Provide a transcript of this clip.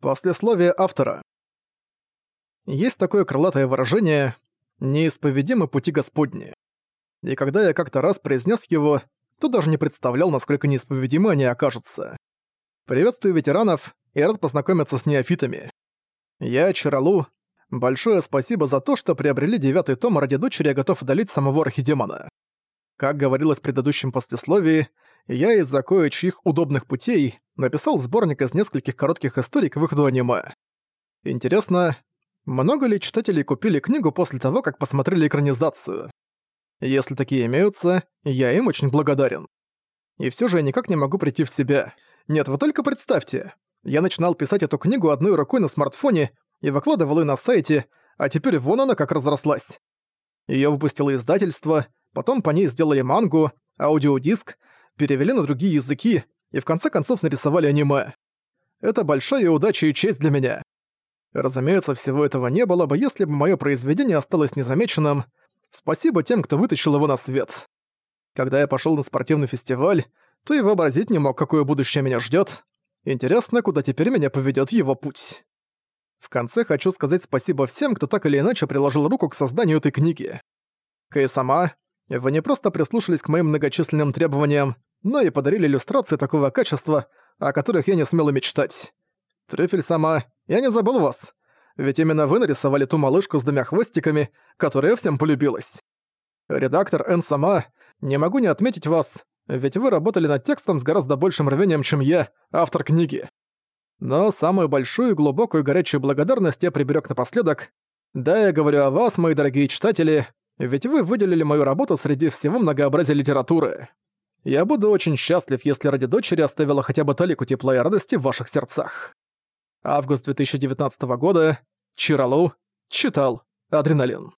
Послесловие автора. Есть такое крылатое выражение «неисповедимы пути Господни». И когда я как-то раз произнес его, то даже не представлял, насколько неисповедимы они окажутся. Приветствую ветеранов и рад познакомиться с неофитами. Я Чаралу. Большое спасибо за то, что приобрели девятый том, ради дочери я готов удалить самого архидемона. Как говорилось в предыдущем послесловии, я из-за кое-чьих удобных путей написал сборник из нескольких коротких историй к выходу аниме. Интересно, много ли читателей купили книгу после того, как посмотрели экранизацию? Если такие имеются, я им очень благодарен. И все же я никак не могу прийти в себя. Нет, вы только представьте. Я начинал писать эту книгу одной рукой на смартфоне и выкладывал ее на сайте, а теперь вон она как разрослась. Её выпустило издательство, потом по ней сделали мангу, аудиодиск, перевели на другие языки и в конце концов нарисовали аниме. Это большая удача и честь для меня. Разумеется, всего этого не было бы, если бы моё произведение осталось незамеченным. Спасибо тем, кто вытащил его на свет. Когда я пошёл на спортивный фестиваль, то и вообразить не мог, какое будущее меня ждёт. Интересно, куда теперь меня поведёт его путь. В конце хочу сказать спасибо всем, кто так или иначе приложил руку к созданию этой книги. Кэй сама, вы не просто прислушались к моим многочисленным требованиям, но и подарили иллюстрации такого качества, о которых я не смел и мечтать. Трюфель сама, я не забыл вас. Ведь именно вы нарисовали ту малышку с двумя хвостиками, которая всем полюбилась. Редактор Н сама, не могу не отметить вас, ведь вы работали над текстом с гораздо большим рвением, чем я, автор книги. Но самую большую, глубокую, горячую благодарность я приберег напоследок. Да, я говорю о вас, мои дорогие читатели, ведь вы выделили мою работу среди всего многообразия литературы. Я буду очень счастлив, если ради дочери оставила хотя бы толику тепла и радости в ваших сердцах. Август 2019 года. Чиралу. Читал. Адреналин.